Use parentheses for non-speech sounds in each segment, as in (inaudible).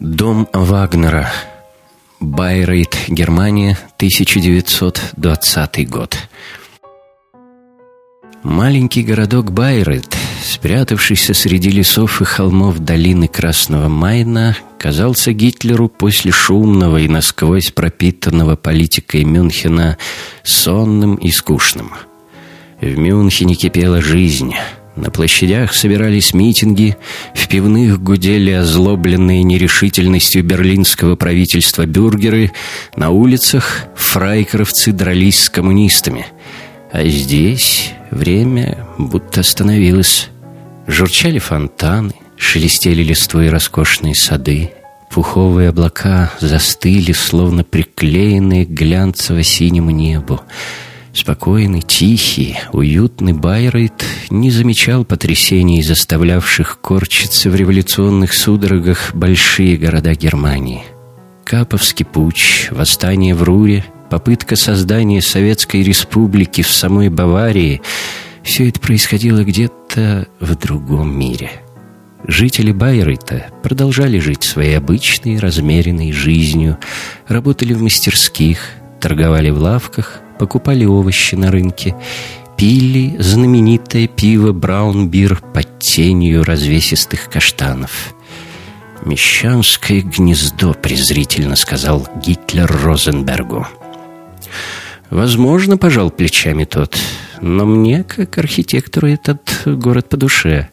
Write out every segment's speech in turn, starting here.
Дом Вагнера. Байрейт, Германия, 1920 год. Маленький городок Байрейт, спрятавшийся среди лесов и холмов долины Красного Майна, казался Гитлеру после шумного и насквозь пропитанного политикой Мюнхена сонным и скучным. В Мюнхене кипела жизнь – на площадях собирались митинги, в пивных гудели озлобленные нерешительностью берлинского правительства бюргеры, на улицах фрайкеровцы дрались с коммунистами. А здесь время будто остановилось. Журчали фонтаны, шелестели листвой роскошные сады, Пуховые облака застыли, словно приклеенные к глянцево-синему небу. Спокойный, тихий, уютный Байрейт не замечал потрясений, заставлявших корчиться в революционных судорогах большие города Германии. Каповский путь, восстание в Руре, попытка создания Советской Республики в самой Баварии — все это происходило где-то в другом мире. Жители Байрейта продолжали жить своей обычной, размеренной жизнью, работали в мастерских, торговали в лавках, покупали овощи на рынке, пили знаменитое пиво «Браунбир» под тенью развесистых каштанов. «Мещанское гнездо», — презрительно сказал Гитлер Розенбергу. «Возможно, — пожал плечами тот, — но мне, как архитектору, этот город по душе.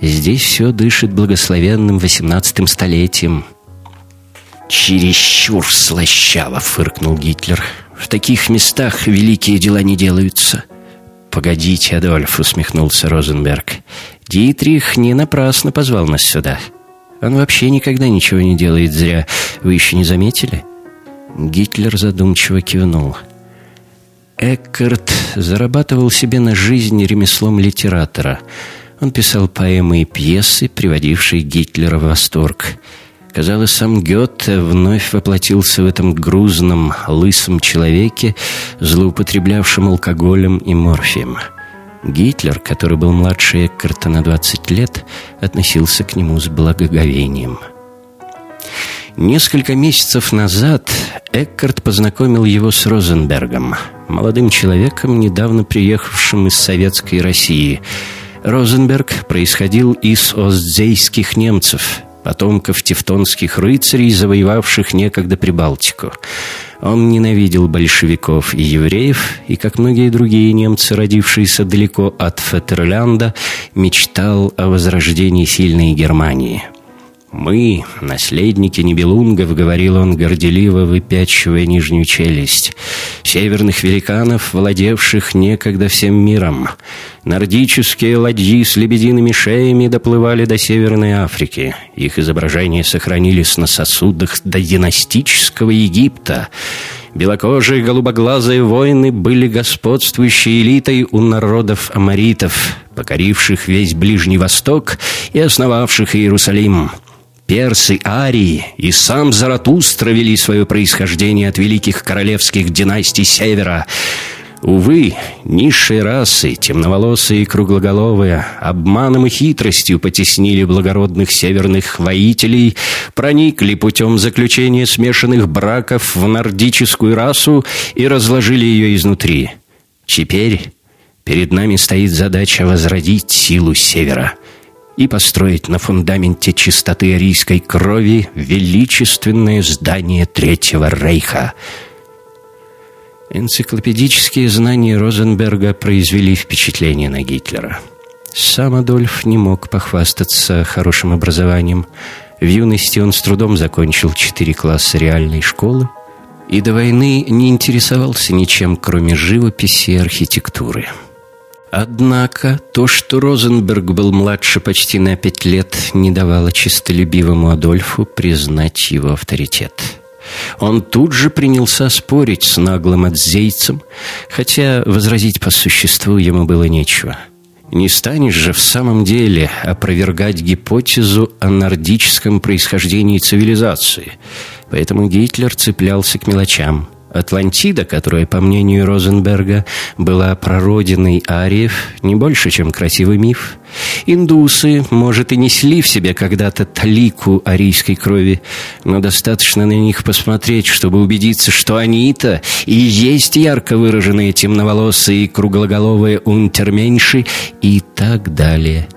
Здесь все дышит благословенным восемнадцатым столетием». «Чересчур слащаво!» — фыркнул Гитлер. В таких местах великие дела не делаются. «Погодите, Адольф», — усмехнулся Розенберг. «Дитрих не напрасно позвал нас сюда. Он вообще никогда ничего не делает зря. Вы еще не заметили?» Гитлер задумчиво кивнул. Эккарт зарабатывал себе на жизнь ремеслом литератора. Он писал поэмы и пьесы, приводившие Гитлера в восторг — Казалось, сам Гёте вновь воплотился в этом грузном, лысом человеке, злоупотреблявшем алкоголем и морфием. Гитлер, который был младше Эккарта на 20 лет, относился к нему с благоговением. Несколько месяцев назад Эккарт познакомил его с Розенбергом, молодым человеком, недавно приехавшим из Советской России. Розенберг происходил из остзейских немцев – потомков тевтонских рыцарей, завоевавших некогда Прибалтику. Он ненавидел большевиков и евреев, и, как многие другие немцы, родившиеся далеко от Фетерлянда, мечтал о возрождении сильной Германии – «Мы, наследники Нибелунгов», — говорил он, горделиво выпячивая нижнюю челюсть, «северных великанов, владевших некогда всем миром. Нордические ладьи с лебедиными шеями доплывали до Северной Африки. Их изображения сохранились на сосудах до династического Египта». Белокожие голубоглазые воины были господствующей элитой у народов амаритов, покоривших весь Ближний Восток и основавших Иерусалим персы, арии и сам Заратустра вели свое происхождение от великих королевских династий Севера. Увы, низшие расы, темноволосые и круглоголовые, обманом и хитростью потеснили благородных северных воителей, проникли путем заключения смешанных браков в нордическую расу и разложили ее изнутри. Теперь перед нами стоит задача возродить силу Севера — и построить на фундаменте чистоты арийской крови величественное здание Третьего Рейха. Энциклопедические знания Розенберга произвели впечатление на Гитлера. Сам Адольф не мог похвастаться хорошим образованием. В юности он с трудом закончил четыре класса реальной школы и до войны не интересовался ничем, кроме живописи и архитектуры. Однако то, что Розенберг был младше почти на пять лет, не давало чистолюбивому Адольфу признать его авторитет. Он тут же принялся спорить с наглым отзейцем, хотя возразить по существу ему было нечего. Не станешь же в самом деле опровергать гипотезу о нордическом происхождении цивилизации. Поэтому Гитлер цеплялся к мелочам – Атлантида, которая, по мнению Розенберга, была прародиной ариев, не больше, чем красивый миф. Индусы, может, и несли в себе когда-то талику арийской крови, но достаточно на них посмотреть, чтобы убедиться, что они-то и есть ярко выраженные темноволосые круглоголовые унтерменьши и так далее.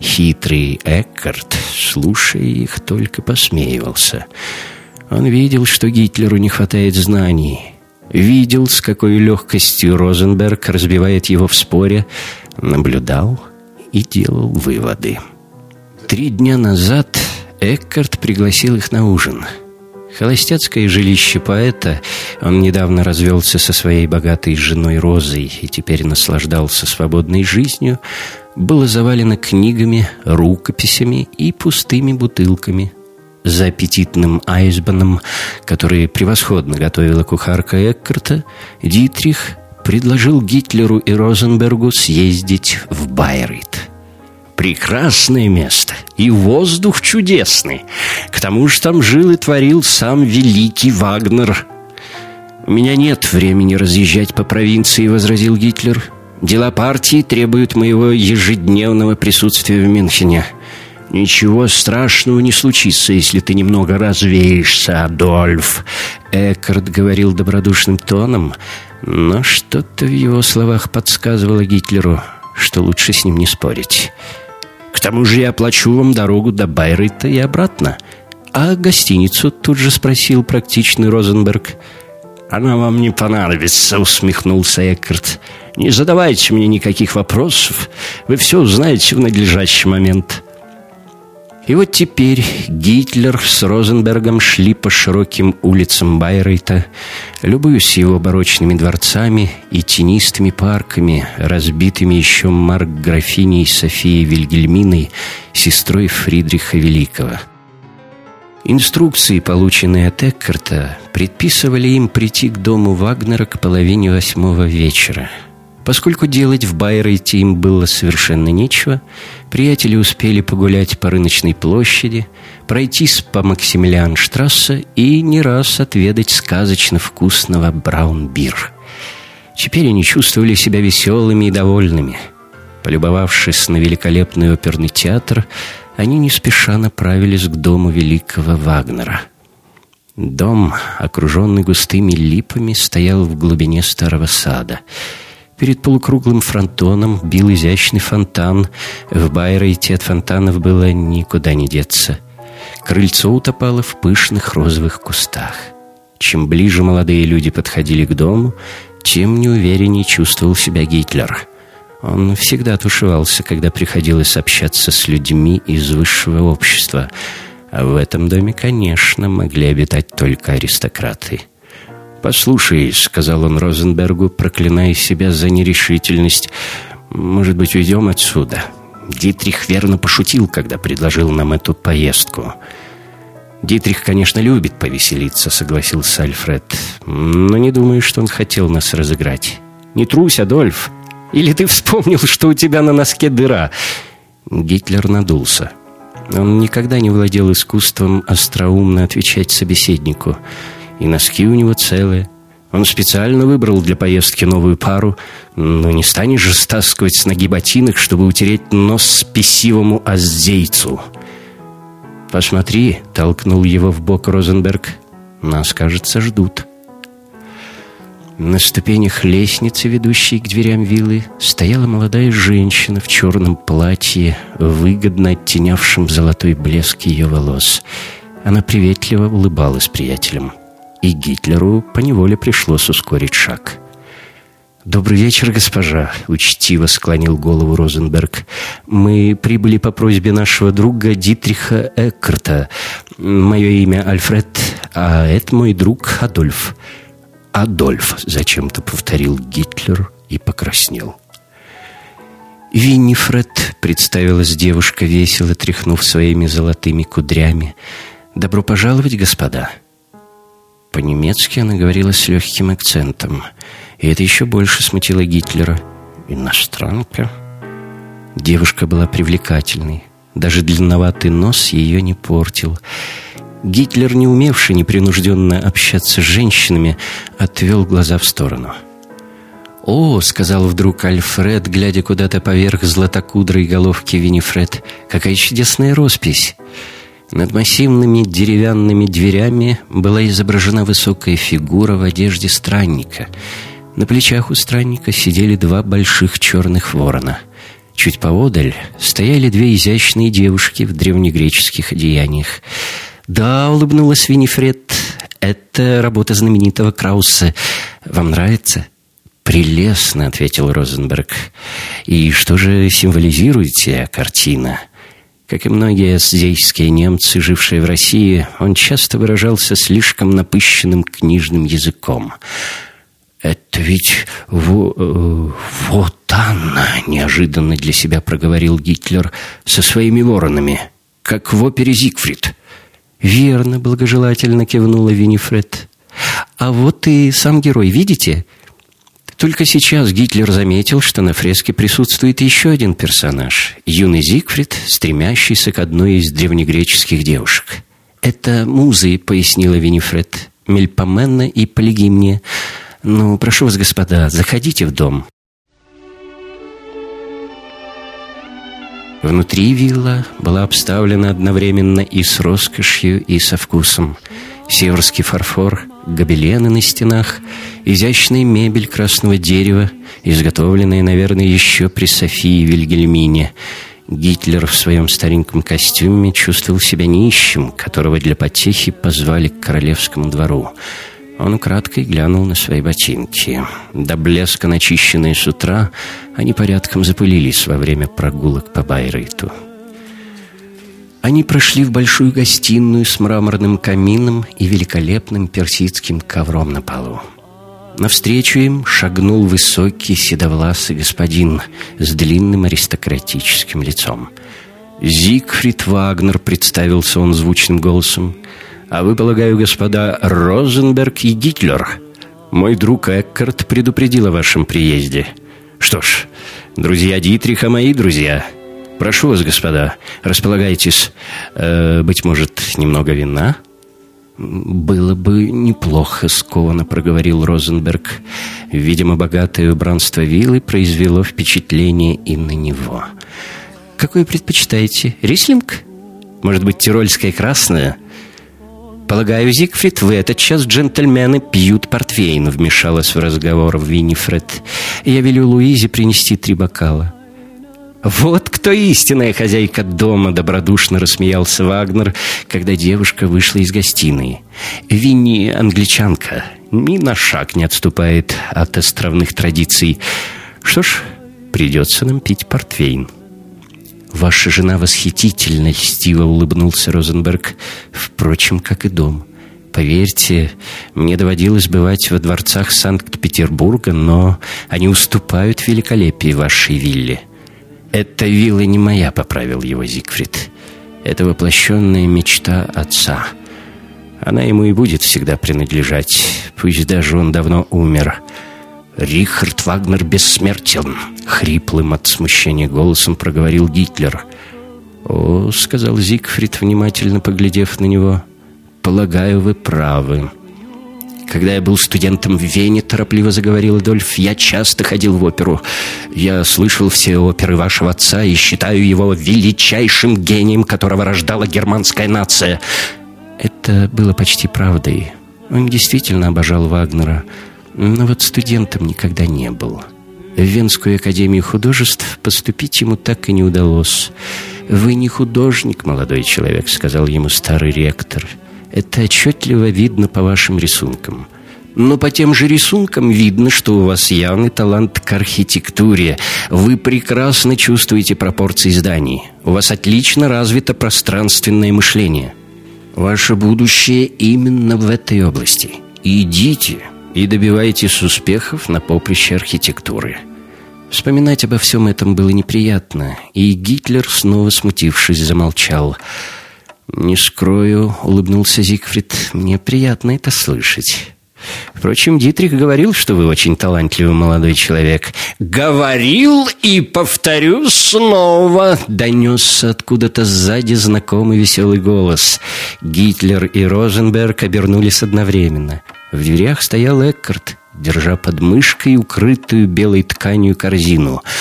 Хитрый Эккарт, слушая их, только посмеивался — он видел, что Гитлеру не хватает знаний. Видел, с какой легкостью Розенберг разбивает его в споре, наблюдал и делал выводы. Три дня назад Эккарт пригласил их на ужин. Холостяцкое жилище поэта, он недавно развелся со своей богатой женой Розой и теперь наслаждался свободной жизнью, было завалено книгами, рукописями и пустыми бутылками – за аппетитным айсбаном, который превосходно готовила кухарка Эккарта, Дитрих предложил Гитлеру и Розенбергу съездить в Байрейт. Прекрасное место, и воздух чудесный. К тому же там жил и творил сам великий Вагнер. «У меня нет времени разъезжать по провинции», — возразил Гитлер. «Дела партии требуют моего ежедневного присутствия в Мюнхене». «Ничего страшного не случится, если ты немного развеешься, Адольф», — Эккарт говорил добродушным тоном, но что-то в его словах подсказывало Гитлеру, что лучше с ним не спорить. «К тому же я оплачу вам дорогу до Байрейта и обратно». «А гостиницу?» — тут же спросил практичный Розенберг. «Она вам не понадобится», — усмехнулся Эккарт. «Не задавайте мне никаких вопросов. Вы все узнаете в надлежащий момент». И вот теперь Гитлер с Розенбергом шли по широким улицам Байрейта, любуясь его барочными дворцами и тенистыми парками, разбитыми еще Марк графиней Софией Вильгельминой, сестрой Фридриха Великого. Инструкции, полученные от Эккарта, предписывали им прийти к дому Вагнера к половине восьмого вечера – Поскольку делать в Байрейте им было совершенно нечего, приятели успели погулять по рыночной площади, пройтись по Максимилианштрассе и не раз отведать сказочно вкусного браунбир. Теперь они чувствовали себя веселыми и довольными. Полюбовавшись на великолепный оперный театр, они не спеша направились к дому великого Вагнера. Дом, окруженный густыми липами, стоял в глубине старого сада — Перед полукруглым фронтоном бил изящный фонтан. В Байрейте от фонтанов было никуда не деться. Крыльцо утопало в пышных розовых кустах. Чем ближе молодые люди подходили к дому, тем неувереннее чувствовал себя Гитлер. Он всегда тушевался, когда приходилось общаться с людьми из высшего общества. А в этом доме, конечно, могли обитать только аристократы. «Послушай», — сказал он Розенбергу, проклиная себя за нерешительность, «может быть, уйдем отсюда?» Дитрих верно пошутил, когда предложил нам эту поездку. «Дитрих, конечно, любит повеселиться», — согласился Альфред. «Но не думаю, что он хотел нас разыграть». «Не трусь, Адольф! Или ты вспомнил, что у тебя на носке дыра?» Гитлер надулся. Он никогда не владел искусством остроумно отвечать собеседнику — и носки у него целые. Он специально выбрал для поездки новую пару, но не станешь же стаскивать с ноги ботинок, чтобы утереть нос спесивому аздейцу. «Посмотри», — толкнул его в бок Розенберг, — «нас, кажется, ждут». На ступенях лестницы, ведущей к дверям виллы, стояла молодая женщина в черном платье, выгодно оттенявшем золотой блеск ее волос. Она приветливо улыбалась приятелям и Гитлеру поневоле пришлось ускорить шаг. «Добрый вечер, госпожа», — учтиво склонил голову Розенберг. «Мы прибыли по просьбе нашего друга Дитриха Эккарта. Мое имя Альфред, а это мой друг Адольф». «Адольф», — зачем-то повторил Гитлер и покраснел. «Виннифред», — представилась девушка, весело тряхнув своими золотыми кудрями. «Добро пожаловать, господа». По-немецки она говорила с легким акцентом, и это еще больше смутило Гитлера. Иностранка. Девушка была привлекательной. Даже длинноватый нос ее не портил. Гитлер, не умевший непринужденно общаться с женщинами, отвел глаза в сторону. «О!» — сказал вдруг Альфред, глядя куда-то поверх златокудрой головки Винифред. «Какая чудесная роспись!» Над массивными деревянными дверями была изображена высокая фигура в одежде странника. На плечах у странника сидели два больших черных ворона. Чуть поодаль стояли две изящные девушки в древнегреческих одеяниях. «Да», — улыбнулась Винифред, — «это работа знаменитого Крауса. Вам нравится?» «Прелестно», — ответил Розенберг. «И что же символизирует сия картина?» Как и многие сдейские немцы, жившие в России, он часто выражался слишком напыщенным книжным языком. «Это ведь во, э, вот она!» — неожиданно для себя проговорил Гитлер со своими воронами, как в опере «Зигфрид». «Верно», — благожелательно кивнула Винифред. «А вот и сам герой, видите?» Только сейчас Гитлер заметил, что на фреске присутствует еще один персонаж – юный Зигфрид, стремящийся к одной из древнегреческих девушек. «Это музы», — пояснила Винифред, — «Мельпоменна и Полигимния. Ну, прошу вас, господа, заходите в дом». Внутри вилла была обставлена одновременно и с роскошью, и со вкусом. Северский фарфор, гобелены на стенах, изящная мебель красного дерева, изготовленная, наверное, еще при Софии Вильгельмине. Гитлер в своем стареньком костюме чувствовал себя нищим, которого для потехи позвали к королевскому двору. Он украдкой глянул на свои ботинки. До блеска начищенные с утра, они порядком запылились во время прогулок по Байрейту. Они прошли в большую гостиную с мраморным камином и великолепным персидским ковром на полу. Навстречу им шагнул высокий седовласый господин с длинным аристократическим лицом. «Зигфрид Вагнер», — представился он звучным голосом, — а вы, полагаю, господа Розенберг и Гитлер. Мой друг Эккарт предупредил о вашем приезде. Что ж, друзья Дитриха мои друзья. Прошу вас, господа, располагайтесь. Э, быть может, немного вина?» «Было бы неплохо», — скованно проговорил Розенберг. Видимо, богатое убранство виллы произвело впечатление и на него. «Какое предпочитаете? Рислинг? Может быть, тирольское красное?» «Полагаю, Зигфрид, в этот час джентльмены пьют портвейн», — вмешалась в разговор Виннифред. «Я велю Луизе принести три бокала». «Вот кто истинная хозяйка дома!» — добродушно рассмеялся Вагнер, когда девушка вышла из гостиной. «Винни англичанка, ни на шаг не отступает от островных традиций. Что ж, придется нам пить портвейн». «Ваша жена восхитительна», — льстиво улыбнулся Розенберг. «Впрочем, как и дом. Поверьте, мне доводилось бывать во дворцах Санкт-Петербурга, но они уступают великолепии вашей вилле». «Эта вилла не моя», — поправил его Зигфрид. «Это воплощенная мечта отца. Она ему и будет всегда принадлежать, пусть даже он давно умер». «Рихард Вагнер бессмертен!» — хриплым от смущения голосом проговорил Гитлер. «О», — сказал Зигфрид, внимательно поглядев на него, — «полагаю, вы правы». «Когда я был студентом в Вене, — торопливо заговорил Адольф, — я часто ходил в оперу. Я слышал все оперы вашего отца и считаю его величайшим гением, которого рождала германская нация». Это было почти правдой. Он действительно обожал Вагнера — но вот студентом никогда не был. В Венскую академию художеств поступить ему так и не удалось. «Вы не художник, молодой человек», — сказал ему старый ректор. «Это отчетливо видно по вашим рисункам». Но по тем же рисункам видно, что у вас явный талант к архитектуре. Вы прекрасно чувствуете пропорции зданий. У вас отлично развито пространственное мышление. Ваше будущее именно в этой области. Идите, и добиваетесь успехов на поприще архитектуры. Вспоминать обо всем этом было неприятно, и Гитлер, снова смутившись, замолчал. «Не скрою», — улыбнулся Зигфрид, — «мне приятно это слышать. Впрочем, Дитрих говорил, что вы очень талантливый молодой человек. «Говорил и повторю снова!» — донесся откуда-то сзади знакомый веселый голос. Гитлер и Розенберг обернулись одновременно. В дверях стоял Эккарт, держа под мышкой укрытую белой тканью корзину —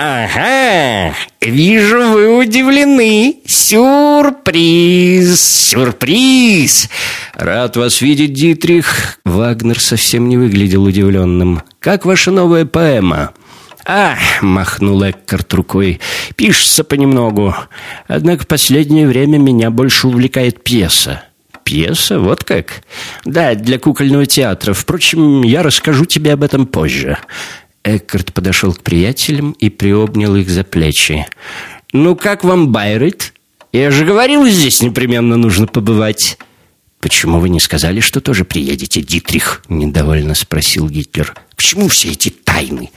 «Ага, вижу, вы удивлены. Сюрприз, сюрприз!» «Рад вас видеть, Дитрих». Вагнер совсем не выглядел удивленным. «Как ваша новая поэма?» «А!» — махнул Эккарт рукой. «Пишется понемногу. Однако в последнее время меня больше увлекает пьеса». «Пьеса? Вот как?» «Да, для кукольного театра. Впрочем, я расскажу тебе об этом позже». Эккарт подошел к приятелям и приобнял их за плечи. «Ну, как вам Байрет? Я же говорил, здесь непременно нужно побывать». «Почему вы не сказали, что тоже приедете, Дитрих?» — недовольно спросил Гитлер. «К чему все эти тайны?»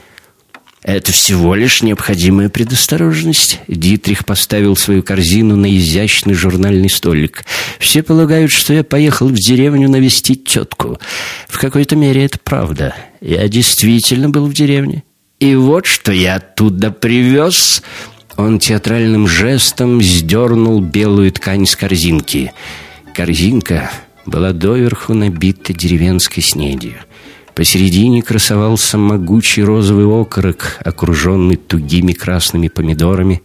Это всего лишь необходимая предосторожность. Дитрих поставил свою корзину на изящный журнальный столик. Все полагают, что я поехал в деревню навестить тетку. В какой-то мере это правда. Я действительно был в деревне. И вот что я оттуда привез. Он театральным жестом сдернул белую ткань с корзинки. Корзинка была доверху набита деревенской снедью. Посередине красовался могучий розовый окорок, окруженный тугими красными помидорами.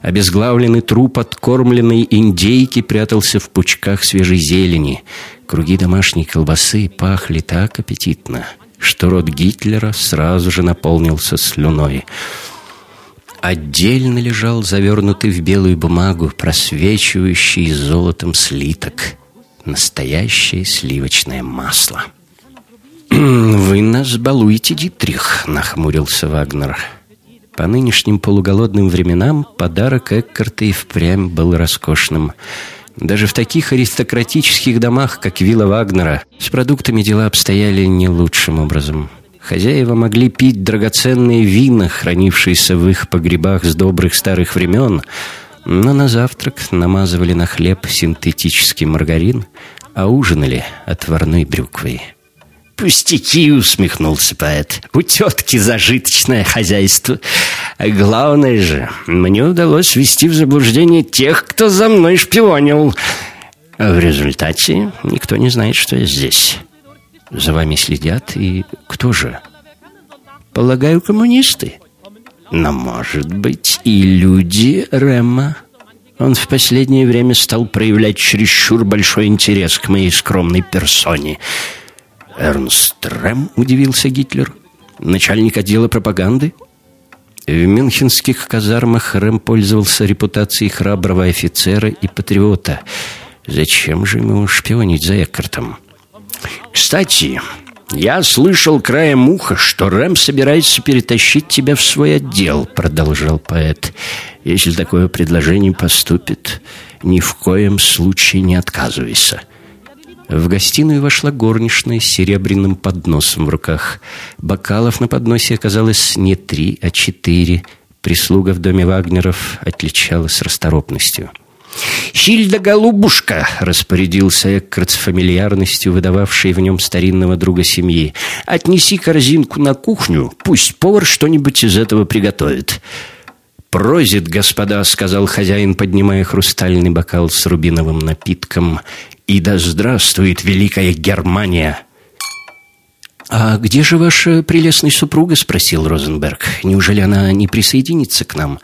Обезглавленный труп откормленной индейки прятался в пучках свежей зелени. Круги домашней колбасы пахли так аппетитно, что рот Гитлера сразу же наполнился слюной. Отдельно лежал завернутый в белую бумагу просвечивающий золотом слиток. Настоящее сливочное масло. (clears throat) «Вы нас балуете, Дитрих», — нахмурился Вагнер. По нынешним полуголодным временам подарок Эккарта и впрямь был роскошным. Даже в таких аристократических домах, как вилла Вагнера, с продуктами дела обстояли не лучшим образом. Хозяева могли пить драгоценные вина, хранившиеся в их погребах с добрых старых времен, но на завтрак намазывали на хлеб синтетический маргарин, а ужинали отварной брюквой. «Пустяки!» — усмехнулся поэт. «У тетки зажиточное хозяйство. Главное же, мне удалось ввести в заблуждение тех, кто за мной шпионил. В результате никто не знает, что я здесь. За вами следят, и кто же? Полагаю, коммунисты. Но, может быть, и люди Рема. Он в последнее время стал проявлять чересчур большой интерес к моей скромной персоне». «Эрнст Рэм?» — удивился Гитлер. «Начальник отдела пропаганды?» В мюнхенских казармах Рэм пользовался репутацией храброго офицера и патриота. Зачем же ему шпионить за Эккартом? «Кстати, я слышал краем уха, что Рэм собирается перетащить тебя в свой отдел», — продолжал поэт. «Если такое предложение поступит, ни в коем случае не отказывайся». В гостиную вошла горничная с серебряным подносом в руках. Бокалов на подносе оказалось не три, а четыре. Прислуга в доме Вагнеров отличалась расторопностью. «Хильда, голубушка!» — распорядился Эккарт с фамильярностью, выдававшей в нем старинного друга семьи. «Отнеси корзинку на кухню, пусть повар что-нибудь из этого приготовит». «Прозит, господа», — сказал хозяин, поднимая хрустальный бокал с рубиновым напитком. «И да здравствует Великая Германия!» «А где же ваша прелестная супруга?» — спросил Розенберг. «Неужели она не присоединится к нам?»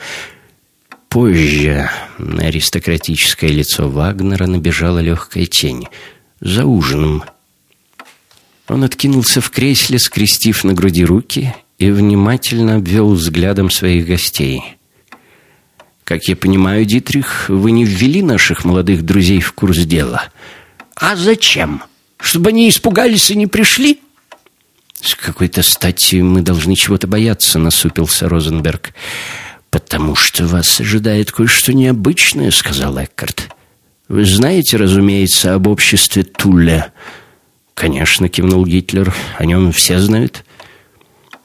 Позже аристократическое лицо Вагнера набежала легкая тень. За ужином. Он откинулся в кресле, скрестив на груди руки, и внимательно обвел взглядом своих гостей. Как я понимаю, Дитрих, вы не ввели наших молодых друзей в курс дела. А зачем? Чтобы они испугались и не пришли? С какой-то стати мы должны чего-то бояться, насупился Розенберг. Потому что вас ожидает кое-что необычное, сказал Эккарт. Вы знаете, разумеется, об обществе Тулля. Конечно, кивнул Гитлер. О нем все знают.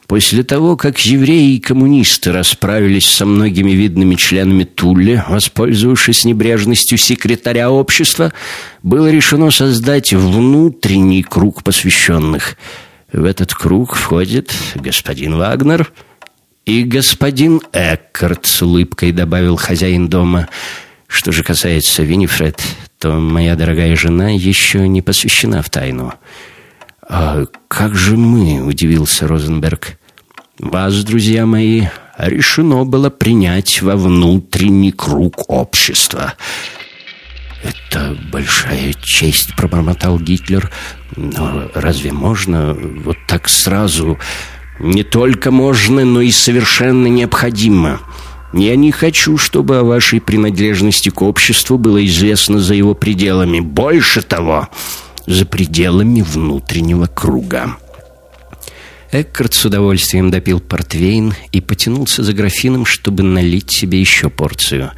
После того, как евреи и коммунисты расправились со многими видными членами Тулли, воспользовавшись небрежностью секретаря общества, было решено создать внутренний круг посвященных. В этот круг входит господин Вагнер и господин Эккарт, с улыбкой добавил хозяин дома. Что же касается Винифред, то моя дорогая жена еще не посвящена в тайну. «А как же мы?» — удивился Розенберг. «Вас, друзья мои, решено было принять во внутренний круг общества». «Это большая честь», — пробормотал Гитлер. «Но разве можно вот так сразу?» «Не только можно, но и совершенно необходимо». Я не хочу, чтобы о вашей принадлежности к обществу было известно за его пределами. Больше того, за пределами внутреннего круга. Эккарт с удовольствием допил портвейн и потянулся за графином, чтобы налить себе еще порцию.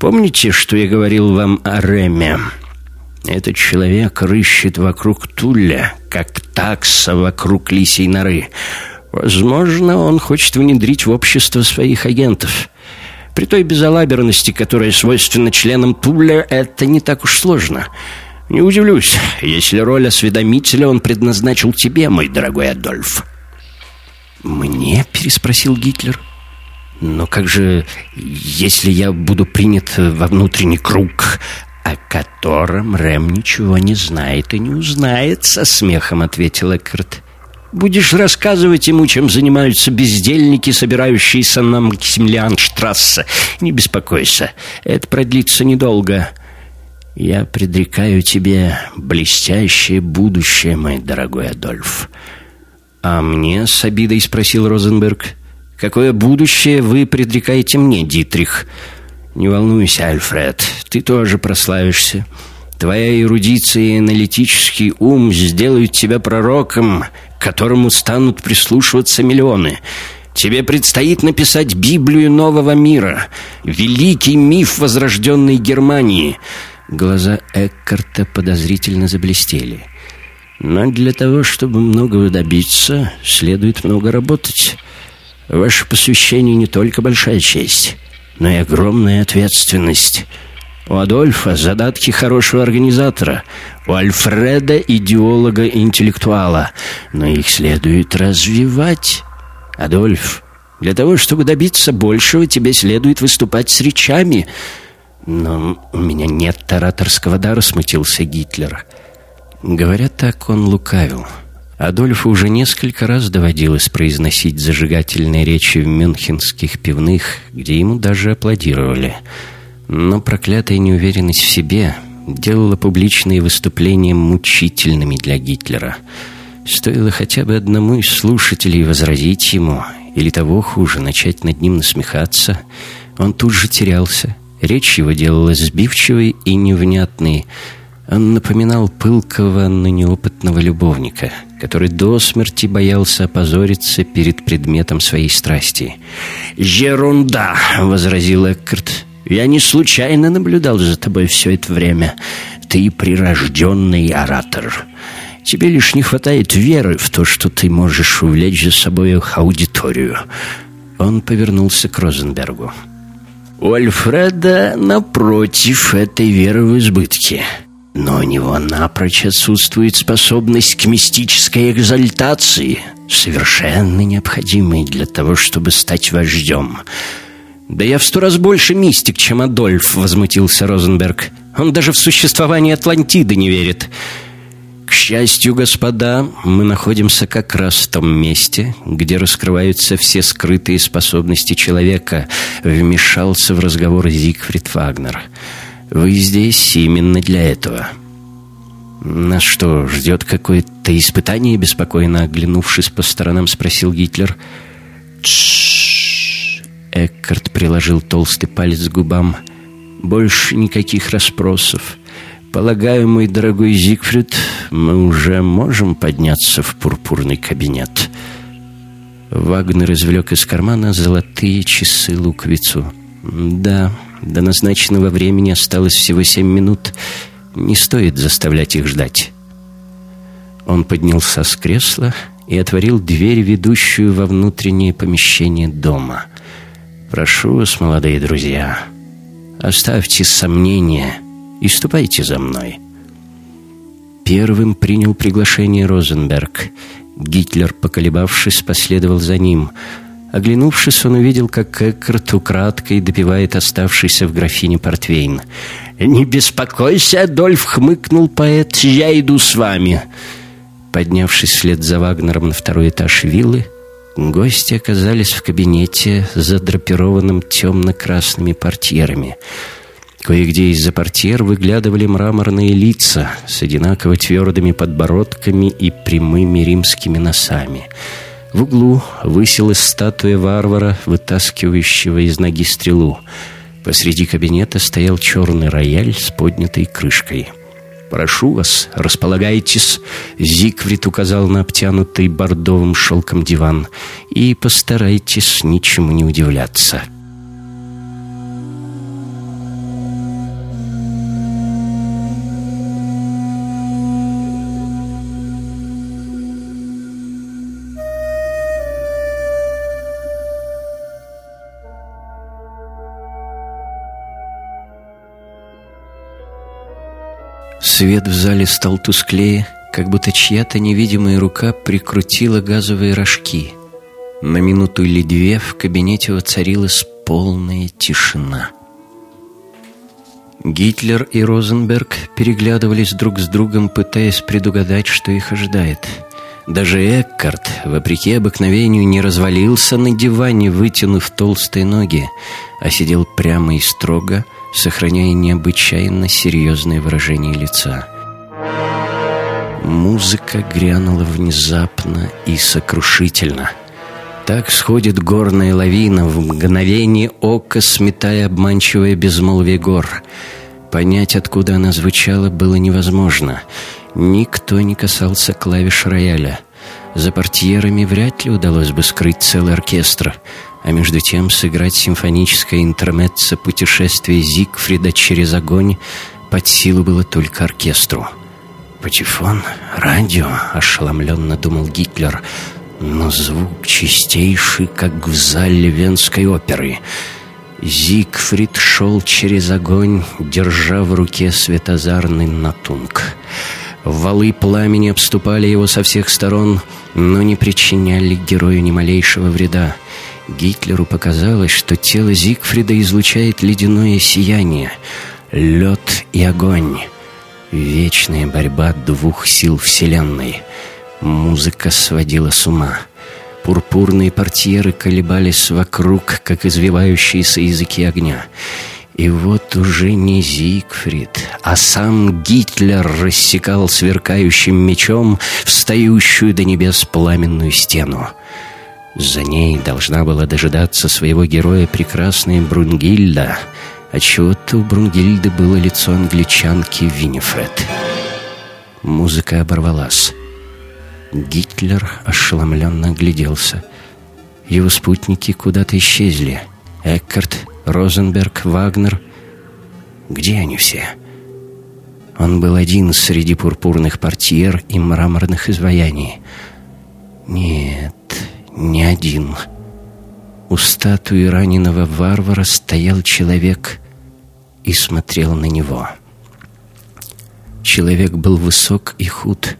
«Помните, что я говорил вам о Реме? Этот человек рыщет вокруг Туля, как такса вокруг лисей норы. Возможно, он хочет внедрить в общество своих агентов». При той безалаберности, которая свойственна членам Туля, это не так уж сложно. Не удивлюсь, если роль осведомителя он предназначил тебе, мой дорогой Адольф. «Мне?» — переспросил Гитлер. «Но как же, если я буду принят во внутренний круг, о котором Рэм ничего не знает и не узнает?» — со смехом ответил Эккарт. «Будешь рассказывать ему, чем занимаются бездельники, собирающиеся на Максимилианштрассе. Не беспокойся, это продлится недолго». Я предрекаю тебе блестящее будущее, мой дорогой Адольф. А мне, с обидой спросил Розенберг, какое будущее вы предрекаете мне, Дитрих? Не волнуйся, Альфред, ты тоже прославишься. Твоя эрудиция и аналитический ум сделают тебя пророком, к которому станут прислушиваться миллионы. Тебе предстоит написать Библию нового мира, великий миф возрожденной Германии — Глаза Эккарта подозрительно заблестели. «Но для того, чтобы многого добиться, следует много работать. Ваше посвящение не только большая честь, но и огромная ответственность». У Адольфа задатки хорошего организатора, у Альфреда идеолога и интеллектуала, но их следует развивать. Адольф, для того, чтобы добиться большего, тебе следует выступать с речами – «Но у меня нет ораторского дара», — смутился Гитлер. Говорят так, он лукавил. Адольфу уже несколько раз доводилось произносить зажигательные речи в мюнхенских пивных, где ему даже аплодировали. Но проклятая неуверенность в себе делала публичные выступления мучительными для Гитлера. Стоило хотя бы одному из слушателей возразить ему, или того хуже, начать над ним насмехаться, он тут же терялся Речь его делалась сбивчивой и невнятной. Он напоминал пылкого, но неопытного любовника, который до смерти боялся опозориться перед предметом своей страсти. «Ерунда!» — возразил Эккарт. «Я не случайно наблюдал за тобой все это время. Ты прирожденный оратор. Тебе лишь не хватает веры в то, что ты можешь увлечь за собой аудиторию». Он повернулся к Розенбергу. У Альфреда, напротив, этой веры в избытке. Но у него напрочь отсутствует способность к мистической экзальтации, совершенно необходимой для того, чтобы стать вождем. «Да я в сто раз больше мистик, чем Адольф», — возмутился Розенберг. «Он даже в существование Атлантиды не верит». К счастью, господа, мы находимся как раз в том месте, где раскрываются все скрытые способности человека, вмешался в разговор Зигфрид Вагнер. Вы здесь именно для этого. Нас что, ждет какое-то испытание? Беспокойно оглянувшись по сторонам, спросил Гитлер. Тш. Эккарт приложил толстый палец к губам. Больше никаких расспросов. Полагаю, мой дорогой Зигфрид, мы уже можем подняться в пурпурный кабинет. Вагнер извлек из кармана золотые часы луковицу. Да, до назначенного времени осталось всего семь минут. Не стоит заставлять их ждать. Он поднялся с кресла и отворил дверь, ведущую во внутреннее помещение дома. «Прошу вас, молодые друзья, оставьте сомнения и ступайте за мной». Первым принял приглашение Розенберг. Гитлер, поколебавшись, последовал за ним. Оглянувшись, он увидел, как Эккарт украдкой допивает оставшийся в графине портвейн. «Не беспокойся, Адольф!» — хмыкнул поэт. «Я иду с вами!» Поднявшись вслед за Вагнером на второй этаж виллы, гости оказались в кабинете, задрапированном темно-красными портьерами — Кое-где из-за портьер выглядывали мраморные лица с одинаково твердыми подбородками и прямыми римскими носами. В углу высилась статуя варвара, вытаскивающего из ноги стрелу. Посреди кабинета стоял черный рояль с поднятой крышкой. «Прошу вас, располагайтесь», — Зигфрид указал на обтянутый бордовым шелком диван, «и постарайтесь ничему не удивляться». Свет в зале стал тусклее, как будто чья-то невидимая рука прикрутила газовые рожки. На минуту или две в кабинете воцарилась полная тишина. Гитлер и Розенберг переглядывались друг с другом, пытаясь предугадать, что их ожидает. Даже Эккарт, вопреки обыкновению, не развалился на диване, вытянув толстые ноги, а сидел прямо и строго, сохраняя необычайно серьезное выражение лица. Музыка грянула внезапно и сокрушительно. Так сходит горная лавина, в мгновение ока сметая обманчивое безмолвие гор. Понять, откуда она звучала, было невозможно. Никто не касался клавиш рояля. За портьерами вряд ли удалось бы скрыть целый оркестр — а между тем сыграть симфоническое интермеццо путешествие Зигфрида через огонь под силу было только оркестру. «Патефон? Радио?» — ошеломленно думал Гитлер. «Но звук чистейший, как в зале Венской оперы». Зигфрид шел через огонь, держа в руке светозарный натунг. Валы пламени обступали его со всех сторон, но не причиняли герою ни малейшего вреда. Гитлеру показалось, что тело Зигфрида излучает ледяное сияние, лед и огонь. Вечная борьба двух сил Вселенной. Музыка сводила с ума. Пурпурные портьеры колебались вокруг, как извивающиеся языки огня. И вот уже не Зигфрид, а сам Гитлер рассекал сверкающим мечом встающую до небес пламенную стену. За ней должна была дожидаться своего героя прекрасная Брунгильда. Отчего-то у Брунгильды было лицо англичанки Виннифред. Музыка оборвалась. Гитлер ошеломленно огляделся. Его спутники куда-то исчезли. Эккарт, Розенберг, Вагнер. Где они все? Он был один среди пурпурных портьер и мраморных изваяний. Нет, не один. У статуи раненого варвара стоял человек и смотрел на него. Человек был высок и худ.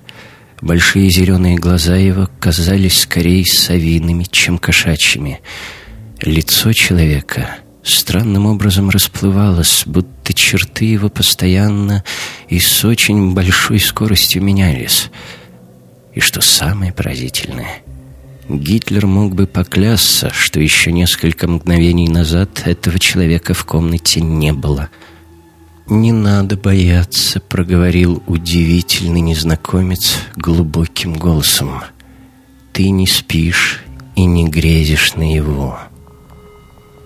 Большие зеленые глаза его казались скорее совиными, чем кошачьими. Лицо человека странным образом расплывалось, будто черты его постоянно и с очень большой скоростью менялись. И что самое поразительное — Гитлер мог бы поклясться, что еще несколько мгновений назад этого человека в комнате не было. «Не надо бояться», — проговорил удивительный незнакомец глубоким голосом. «Ты не спишь и не грезишь на его».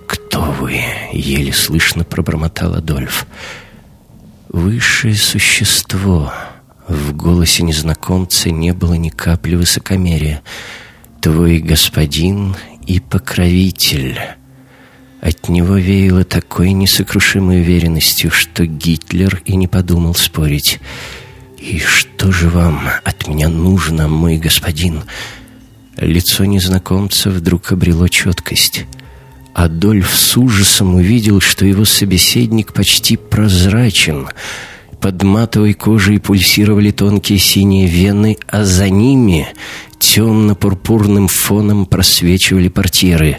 «Кто вы?» — еле слышно пробормотал Адольф. «Высшее существо». В голосе незнакомца не было ни капли высокомерия — твой господин и покровитель». От него веяло такой несокрушимой уверенностью, что Гитлер и не подумал спорить. «И что же вам от меня нужно, мой господин?» Лицо незнакомца вдруг обрело четкость. Адольф с ужасом увидел, что его собеседник почти прозрачен. Под матовой кожей пульсировали тонкие синие вены, а за ними темно-пурпурным фоном просвечивали портьеры.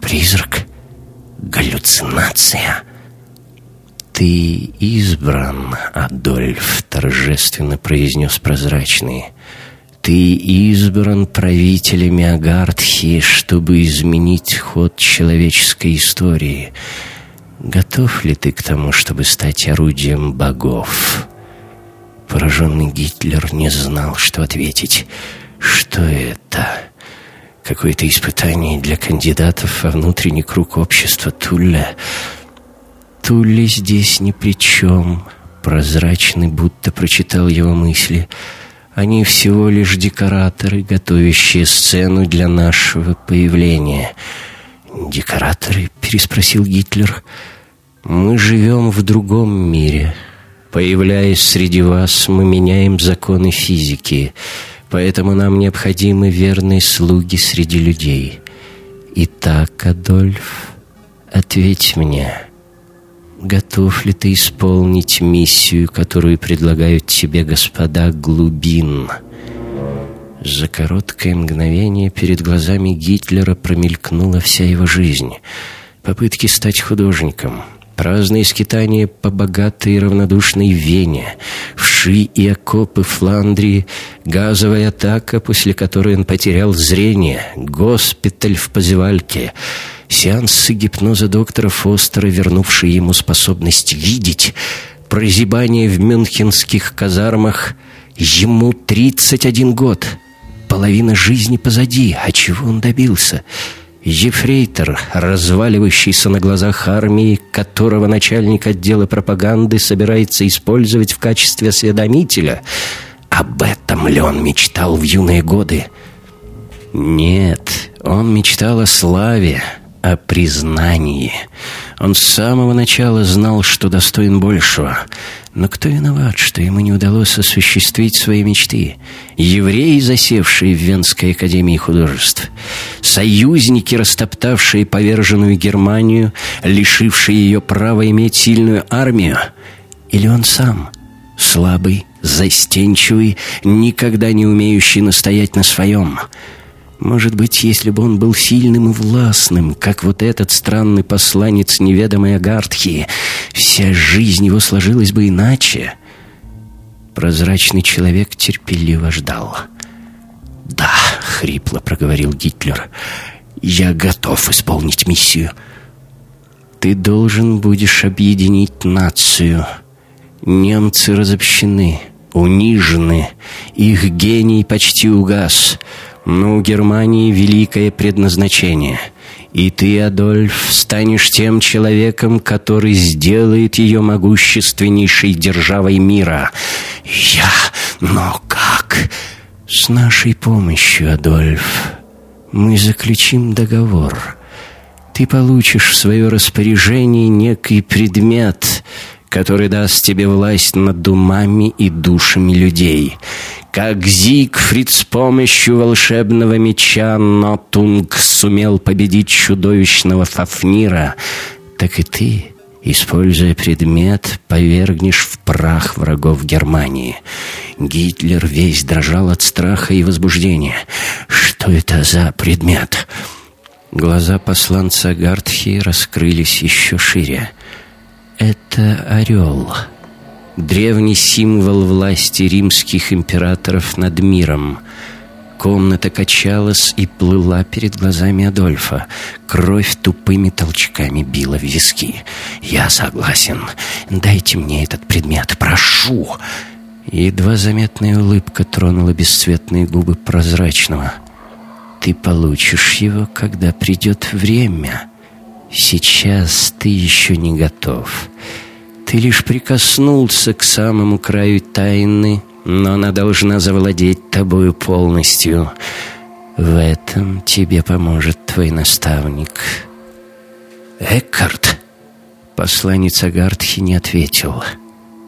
«Призрак? Галлюцинация?» «Ты избран, Адольф», — торжественно произнес прозрачный. «Ты избран правителями Агартхи, чтобы изменить ход человеческой истории. Готов ли ты к тому, чтобы стать орудием богов?» Пораженный Гитлер не знал, что ответить. «Что это?» Какое-то испытание для кандидатов во внутренний круг общества Тулля — Тулли здесь ни при чем. Прозрачный будто прочитал его мысли. Они всего лишь декораторы, готовящие сцену для нашего появления. «Декораторы?» — переспросил Гитлер. «Мы живем в другом мире. Появляясь среди вас, мы меняем законы физики, поэтому нам необходимы верные слуги среди людей. Итак, Адольф, ответь мне» готов ли ты исполнить миссию, которую предлагают тебе господа глубин?» За короткое мгновение перед глазами Гитлера промелькнула вся его жизнь. Попытки стать художником, праздные скитания по богатой и равнодушной Вене, вши и окопы Фландрии, газовая атака, после которой он потерял зрение, госпиталь в Позевальке — Сеансы гипноза доктора Фостера, вернувшие ему способность видеть, прозябание в мюнхенских казармах, ему 31 год. Половина жизни позади, а чего он добился? Ефрейтор, разваливающийся на глазах армии, которого начальник отдела пропаганды собирается использовать в качестве осведомителя. Об этом ли он мечтал в юные годы? Нет, он мечтал о славе, о признании. Он с самого начала знал, что достоин большего. Но кто виноват, что ему не удалось осуществить свои мечты? Евреи, засевшие в Венской академии художеств, союзники, растоптавшие поверженную Германию, лишившие ее права иметь сильную армию, или он сам, слабый, застенчивый, никогда не умеющий настоять на своем – может быть, если бы он был сильным и властным, как вот этот странный посланец неведомой Агартхи, вся жизнь его сложилась бы иначе. Прозрачный человек терпеливо ждал. «Да», — хрипло проговорил Гитлер, — «я готов исполнить миссию». «Ты должен будешь объединить нацию. Немцы разобщены, унижены, их гений почти угас». Но у Германии великое предназначение. И ты, Адольф, станешь тем человеком, который сделает ее могущественнейшей державой мира. Я? Но как? С нашей помощью, Адольф. Мы заключим договор. Ты получишь в свое распоряжение некий предмет, который даст тебе власть над умами и душами людей как Зигфрид с помощью волшебного меча Нотунг сумел победить чудовищного Фафнира, так и ты, используя предмет, повергнешь в прах врагов Германии. Гитлер весь дрожал от страха и возбуждения. Что это за предмет? Глаза посланца Гартхи раскрылись еще шире. «Это орел», древний символ власти римских императоров над миром. Комната качалась и плыла перед глазами Адольфа. Кровь тупыми толчками била в виски. «Я согласен. Дайте мне этот предмет. Прошу!» Едва заметная улыбка тронула бесцветные губы прозрачного. «Ты получишь его, когда придет время. Сейчас ты еще не готов». Ты лишь прикоснулся к самому краю тайны, но она должна завладеть тобою полностью. В этом тебе поможет твой наставник. Эккарт. Посланец Агартхи не ответил.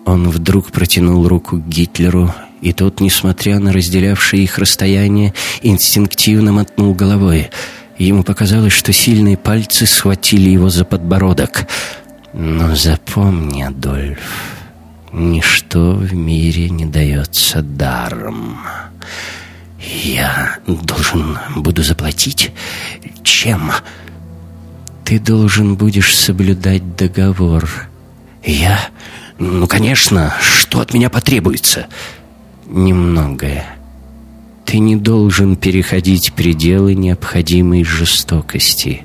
Он вдруг протянул руку к Гитлеру И тот, несмотря на разделявшее их расстояние, инстинктивно мотнул головой. Ему показалось, что сильные пальцы схватили его за подбородок. «Но запомни, Адольф, ничто в мире не дается даром». «Я должен буду заплатить? Чем?» «Ты должен будешь соблюдать договор». «Я? Ну, конечно, что от меня потребуется?» «Немногое. Ты не должен переходить пределы необходимой жестокости».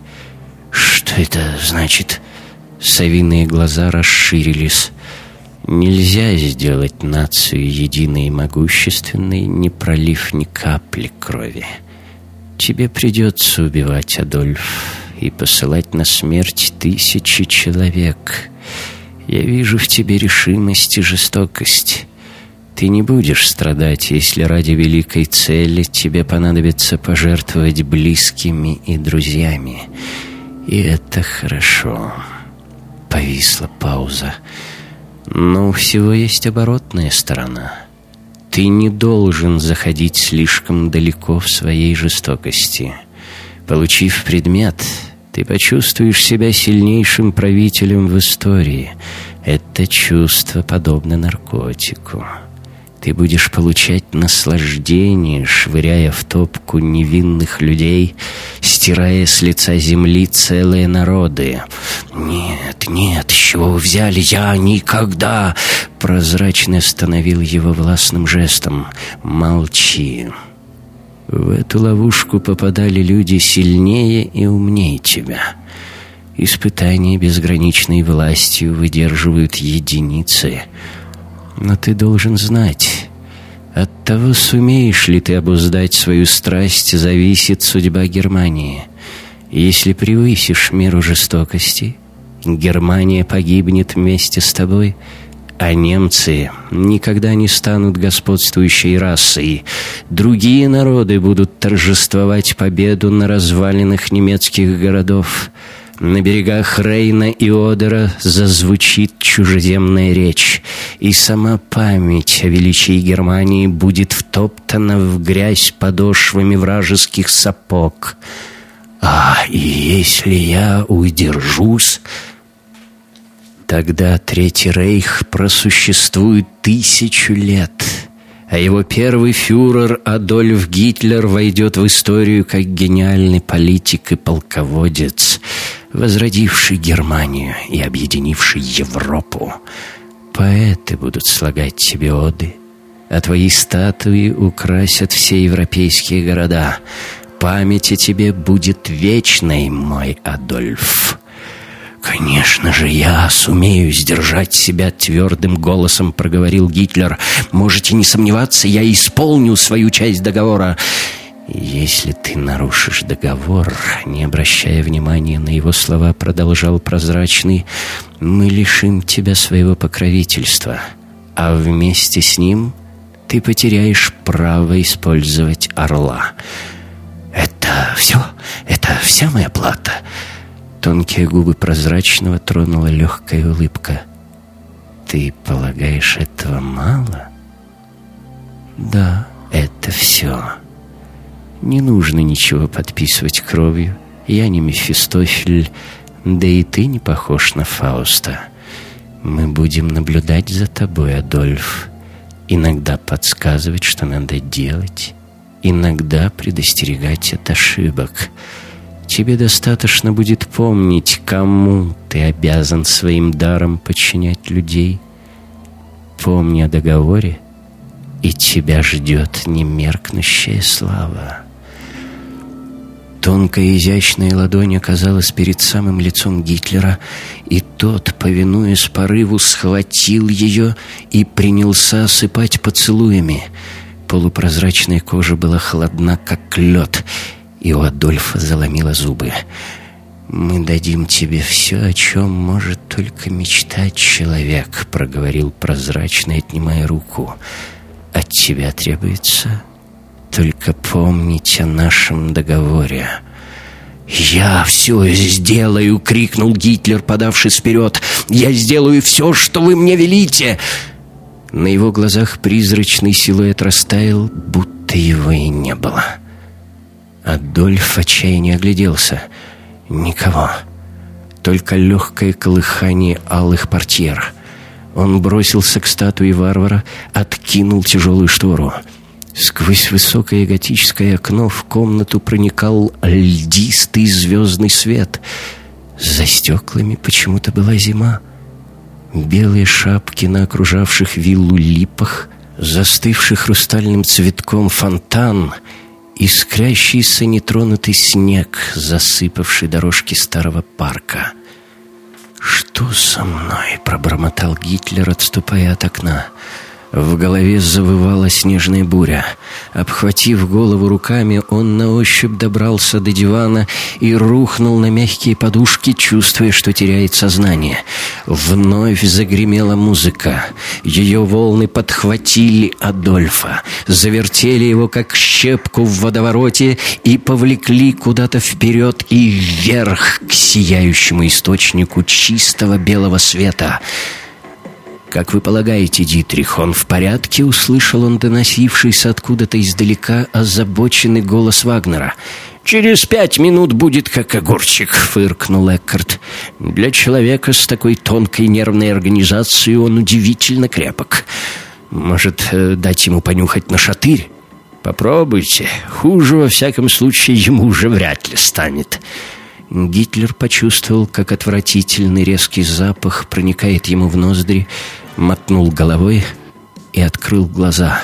«Что это значит?» Совиные глаза расширились. Нельзя сделать нацию единой и могущественной, не пролив ни капли крови. Тебе придется убивать, Адольф, и посылать на смерть тысячи человек. Я вижу в тебе решимость и жестокость. Ты не будешь страдать, если ради великой цели тебе понадобится пожертвовать близкими и друзьями. И это хорошо. Повисла пауза. Но у всего есть оборотная сторона. Ты не должен заходить слишком далеко в своей жестокости. Получив предмет, ты почувствуешь себя сильнейшим правителем в истории. Это чувство подобно наркотику. Ты будешь получать наслаждение, швыряя в топку невинных людей, стирая с лица земли целые народы. «Нет, нет, с чего вы взяли? Я никогда!» Прозрачно остановил его властным жестом. «Молчи!» В эту ловушку попадали люди сильнее и умнее тебя. Испытания безграничной властью выдерживают единицы — но ты должен знать, от того, сумеешь ли ты обуздать свою страсть, зависит судьба Германии. Если превысишь меру жестокости, Германия погибнет вместе с тобой, а немцы никогда не станут господствующей расой. Другие народы будут торжествовать победу на развалинах немецких городов. На берегах Рейна и Одера зазвучит чужеземная речь, и сама память о величии Германии будет втоптана в грязь подошвами вражеских сапог. А если я удержусь, тогда Третий Рейх просуществует тысячу лет — а его первый фюрер Адольф Гитлер войдет в историю как гениальный политик и полководец, возродивший Германию и объединивший Европу. Поэты будут слагать себе оды, а твои статуи украсят все европейские города. Память о тебе будет вечной, мой Адольф». «Конечно же, я сумею сдержать себя твердым голосом», — проговорил Гитлер. «Можете не сомневаться, я исполню свою часть договора». «Если ты нарушишь договор», — не обращая внимания на его слова, продолжал прозрачный, «мы лишим тебя своего покровительства, а вместе с ним ты потеряешь право использовать орла». «Это все? Это вся моя плата?» Тонкие губы прозрачного тронула легкая улыбка. «Ты полагаешь, этого мало?» «Да, это все. Не нужно ничего подписывать кровью. Я не Мефистофель, да и ты не похож на Фауста. Мы будем наблюдать за тобой, Адольф. Иногда подсказывать, что надо делать, иногда предостерегать от ошибок». Тебе достаточно будет помнить, кому ты обязан своим даром подчинять людей. Помни о договоре, и тебя ждет немеркнущая слава. Тонкая изящная ладонь оказалась перед самым лицом Гитлера, и тот, повинуясь порыву, схватил ее и принялся осыпать поцелуями. Полупрозрачная кожа была холодна, как лед — и у Адольфа заломило зубы. «Мы дадим тебе все, о чем может только мечтать человек», — проговорил прозрачно, отнимая руку. «От тебя требуется только помнить о нашем договоре». «Я все сделаю!» — крикнул Гитлер, подавшись вперед. «Я сделаю все, что вы мне велите!» На его глазах призрачный силуэт растаял, будто его и не было. Адольф в отчаянии огляделся. Никого. Только легкое колыхание алых портьер. Он бросился к статуе варвара, откинул тяжелую штору. Сквозь высокое готическое окно в комнату проникал льдистый звездный свет. За стеклами почему-то была зима. Белые шапки на окружавших виллу липах, застывший хрустальным цветком фонтан, искрящийся нетронутый снег, засыпавший дорожки старого парка. «Что со мной?» — пробормотал Гитлер, отступая от окна. В голове завывала снежная буря. Обхватив голову руками, он на ощупь добрался до дивана и рухнул на мягкие подушки, чувствуя, что теряет сознание. Вновь загремела музыка. Ее волны подхватили Адольфа, завертели его, как щепку в водовороте, и повлекли куда-то вперед и вверх к сияющему источнику чистого белого света — «Как вы полагаете, Дитрих, он в порядке?» — услышал он доносившийся откуда-то издалека озабоченный голос Вагнера. «Через пять минут будет как огурчик», — фыркнул Эккарт. «Для человека с такой тонкой нервной организацией он удивительно крепок. Может, э, дать ему понюхать на шатырь? Попробуйте. Хуже, во всяком случае, ему уже вряд ли станет». Гитлер почувствовал, как отвратительный резкий запах проникает ему в ноздри, мотнул головой и открыл глаза.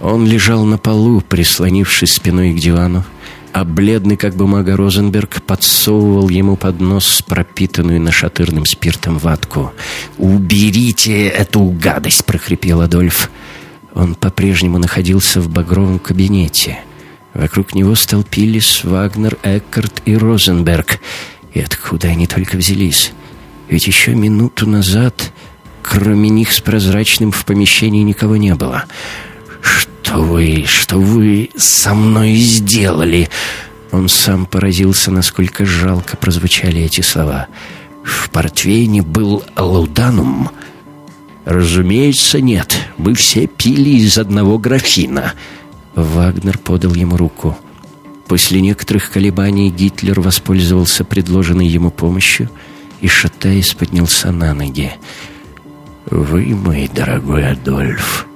Он лежал на полу, прислонившись спиной к дивану, а бледный, как бумага Розенберг, подсовывал ему под нос пропитанную нашатырным спиртом ватку. «Уберите эту гадость!» — прохрипел Адольф. Он по-прежнему находился в багровом кабинете. Вокруг него столпились Вагнер, Эккарт и Розенберг. И откуда они только взялись? Ведь еще минуту назад, кроме них с прозрачным в помещении никого не было. «Что вы, что вы со мной сделали?» Он сам поразился, насколько жалко прозвучали эти слова. «В портвейне был лауданум?» «Разумеется, нет. Мы все пили из одного графина». Вагнер подал ему руку. После некоторых колебаний Гитлер воспользовался предложенной ему помощью — и, шатаясь, поднялся на ноги. «Вы, мой дорогой Адольф,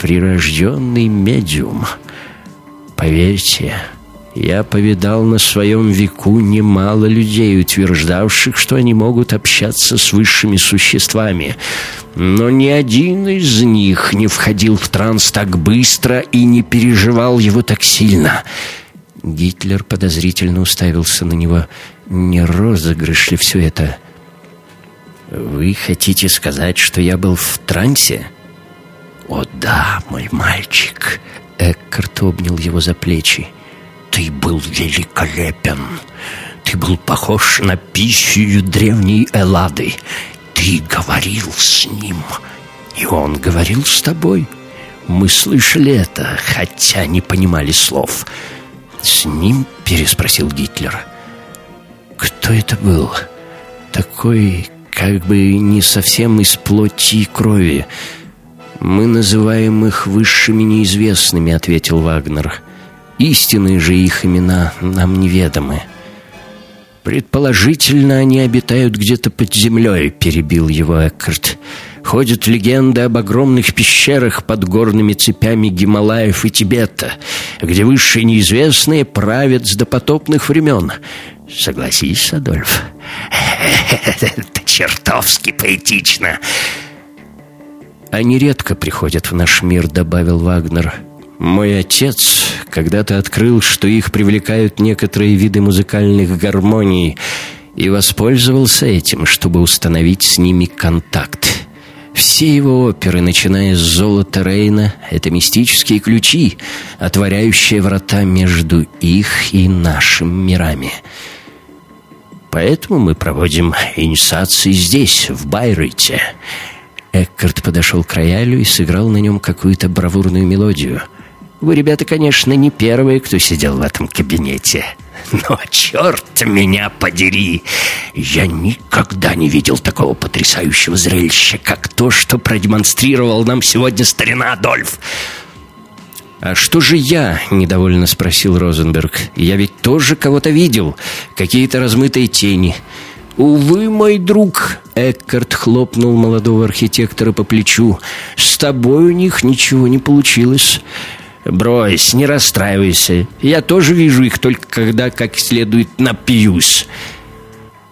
прирожденный медиум. Поверьте, я повидал на своем веку немало людей, утверждавших, что они могут общаться с высшими существами. Но ни один из них не входил в транс так быстро и не переживал его так сильно». Гитлер подозрительно уставился на него. «Не розыгрыш ли все это?» «Вы хотите сказать, что я был в трансе?» «О да, мой мальчик!» Эккарт обнял его за плечи. «Ты был великолепен! Ты был похож на пищу древней Эллады! Ты говорил с ним, и он говорил с тобой!» Мы слышали это, хотя не понимали слов. «С ним?» — переспросил Гитлер. «Кто это был? Такой, как бы не совсем из плоти и крови. Мы называем их высшими неизвестными», — ответил Вагнер. «Истинные же их имена нам неведомы». «Предположительно, они обитают где-то под землей», — перебил его Эккарт. «Ходят легенды об огромных пещерах под горными цепями Гималаев и Тибета, где высшие неизвестные правят с допотопных времен. Согласись, Адольф?» (laughs) «Это чертовски поэтично!» «Они редко приходят в наш мир», — добавил Вагнер. Мой отец когда-то открыл, что их привлекают некоторые виды музыкальных гармоний, и воспользовался этим, чтобы установить с ними контакт. Все его оперы, начиная с «Золота Рейна», — это мистические ключи, отворяющие врата между их и нашим мирами. Поэтому мы проводим инициации здесь, в Байрейте. Эккарт подошел к роялю и сыграл на нем какую-то бравурную мелодию — вы, ребята, конечно, не первые, кто сидел в этом кабинете. Но черт меня подери! Я никогда не видел такого потрясающего зрелища, как то, что продемонстрировал нам сегодня старина Адольф. «А что же я?» — недовольно спросил Розенберг. «Я ведь тоже кого-то видел. Какие-то размытые тени». «Увы, мой друг!» — Эккарт хлопнул молодого архитектора по плечу. «С тобой у них ничего не получилось. «Брось, не расстраивайся. Я тоже вижу их только когда как следует напьюсь».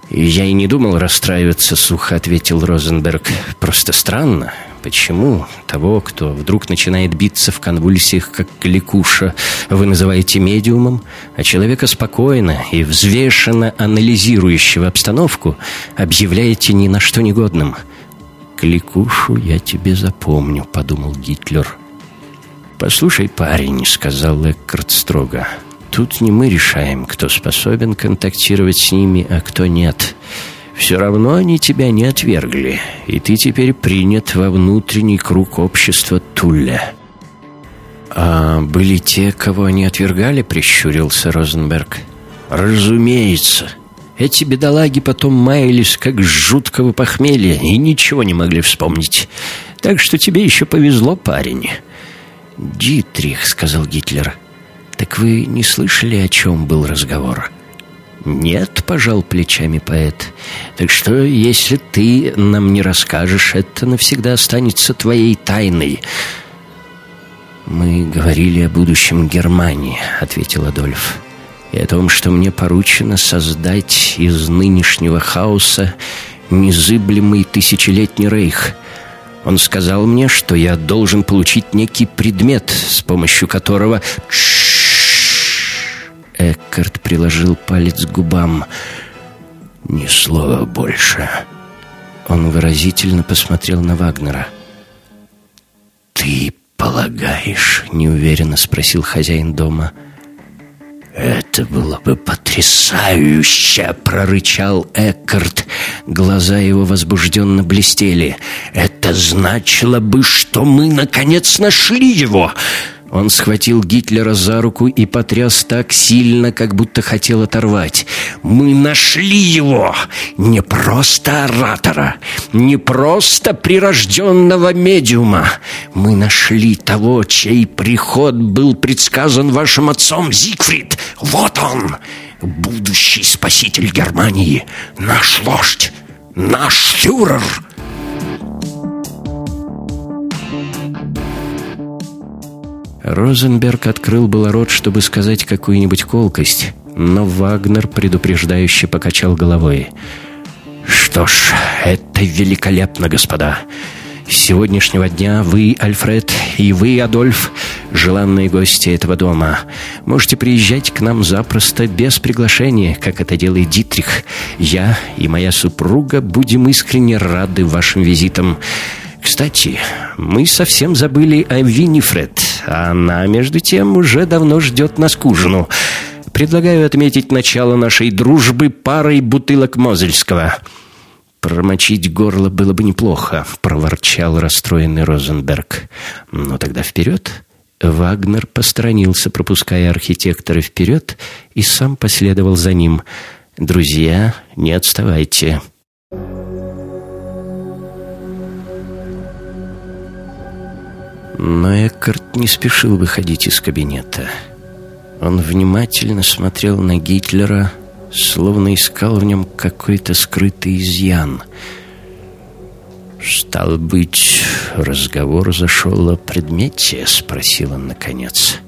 «Я и не думал расстраиваться», — сухо ответил Розенберг. «Просто странно. Почему того, кто вдруг начинает биться в конвульсиях, как кликуша, вы называете медиумом, а человека спокойно и взвешенно анализирующего обстановку объявляете ни на что негодным?» «Кликушу я тебе запомню», — подумал Гитлер. «Послушай, парень», — сказал Эккарт строго, — «тут не мы решаем, кто способен контактировать с ними, а кто нет. Все равно они тебя не отвергли, и ты теперь принят во внутренний круг общества Тулля». «А были те, кого они отвергали?» — прищурился Розенберг. «Разумеется. Эти бедолаги потом маялись, как с жуткого похмелья, и ничего не могли вспомнить. Так что тебе еще повезло, парень». «Дитрих», — сказал Гитлер. «Так вы не слышали, о чем был разговор?» «Нет», — пожал плечами поэт. «Так что, если ты нам не расскажешь, это навсегда останется твоей тайной». «Мы говорили о будущем Германии», — ответил Адольф. «И о том, что мне поручено создать из нынешнего хаоса незыблемый тысячелетний рейх». Он сказал мне, что я должен получить некий предмет, с помощью которого... Эккарт приложил палец к губам. «Ни слова больше». Он выразительно посмотрел на Вагнера. «Ты полагаешь?» — неуверенно спросил хозяин дома. «Да». «Это было бы потрясающе!» — прорычал Эккарт. Глаза его возбужденно блестели. «Это значило бы, что мы наконец нашли его!» Он схватил Гитлера за руку и потряс так сильно, как будто хотел оторвать. «Мы нашли его! Не просто оратора, не просто прирожденного медиума. Мы нашли того, чей приход был предсказан вашим отцом Зигфрид. Вот он, будущий спаситель Германии, наш вождь, наш фюрер!» Розенберг открыл было рот, чтобы сказать какую-нибудь колкость, но Вагнер предупреждающе покачал головой. «Что ж, это великолепно, господа. С сегодняшнего дня вы, Альфред, и вы, Адольф, желанные гости этого дома. Можете приезжать к нам запросто, без приглашения, как это делает Дитрих. Я и моя супруга будем искренне рады вашим визитам». Кстати, мы совсем забыли о Винифред. Она, между тем, уже давно ждет нас к ужину. Предлагаю отметить начало нашей дружбы парой бутылок Мозельского. «Промочить горло было бы неплохо», — проворчал расстроенный Розенберг. «Ну тогда вперед». Вагнер посторонился, пропуская архитектора вперед, и сам последовал за ним. «Друзья, не отставайте». Но Эккарт не спешил выходить из кабинета. Он внимательно смотрел на Гитлера, словно искал в нем какой-то скрытый изъян. «Стал быть, разговор зашел о предмете?» — спросил он наконец.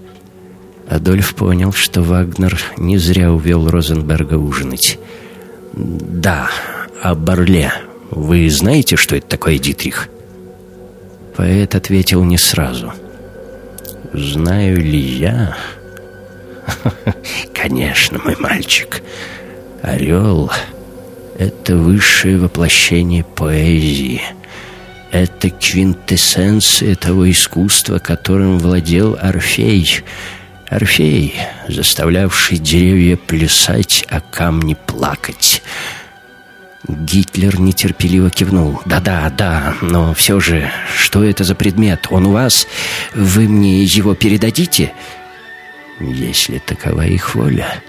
Адольф понял, что Вагнер не зря увел Розенберга ужинать. «Да, о Барле. Вы знаете, что это такое, Дитрих?» Поэт ответил не сразу. «Знаю ли я?» (laughs) «Конечно, мой мальчик. Орел — это высшее воплощение поэзии. Это квинтэссенция того искусства, которым владел Орфей. Орфей, заставлявший деревья плясать, а камни плакать». Гитлер нетерпеливо кивнул. «Да-да, да, но все же, что это за предмет? Он у вас? Вы мне его передадите?» «Если такова их воля.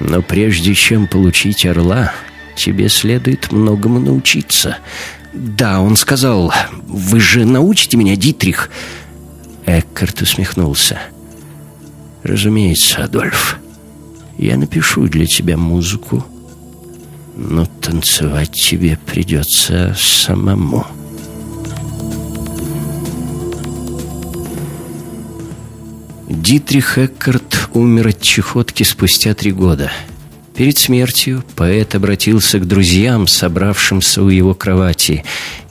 Но прежде чем получить орла, тебе следует многому научиться. Да, он сказал, вы же научите меня, Дитрих? Эккарт усмехнулся. Разумеется, Адольф. Я напишу для тебя музыку, но танцевать тебе придется самому. Дитрих Эккарт умер от чехотки спустя три года. Перед смертью поэт обратился к друзьям, собравшимся у его кровати.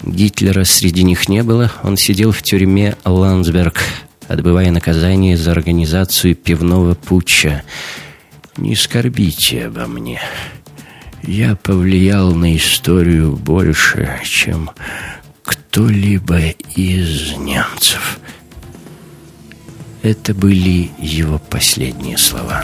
Гитлера среди них не было, он сидел в тюрьме Ландсберг, отбывая наказание за организацию пивного путча. «Не скорбите обо мне. Я повлиял на историю больше, чем кто-либо из немцев». Это были его последние слова.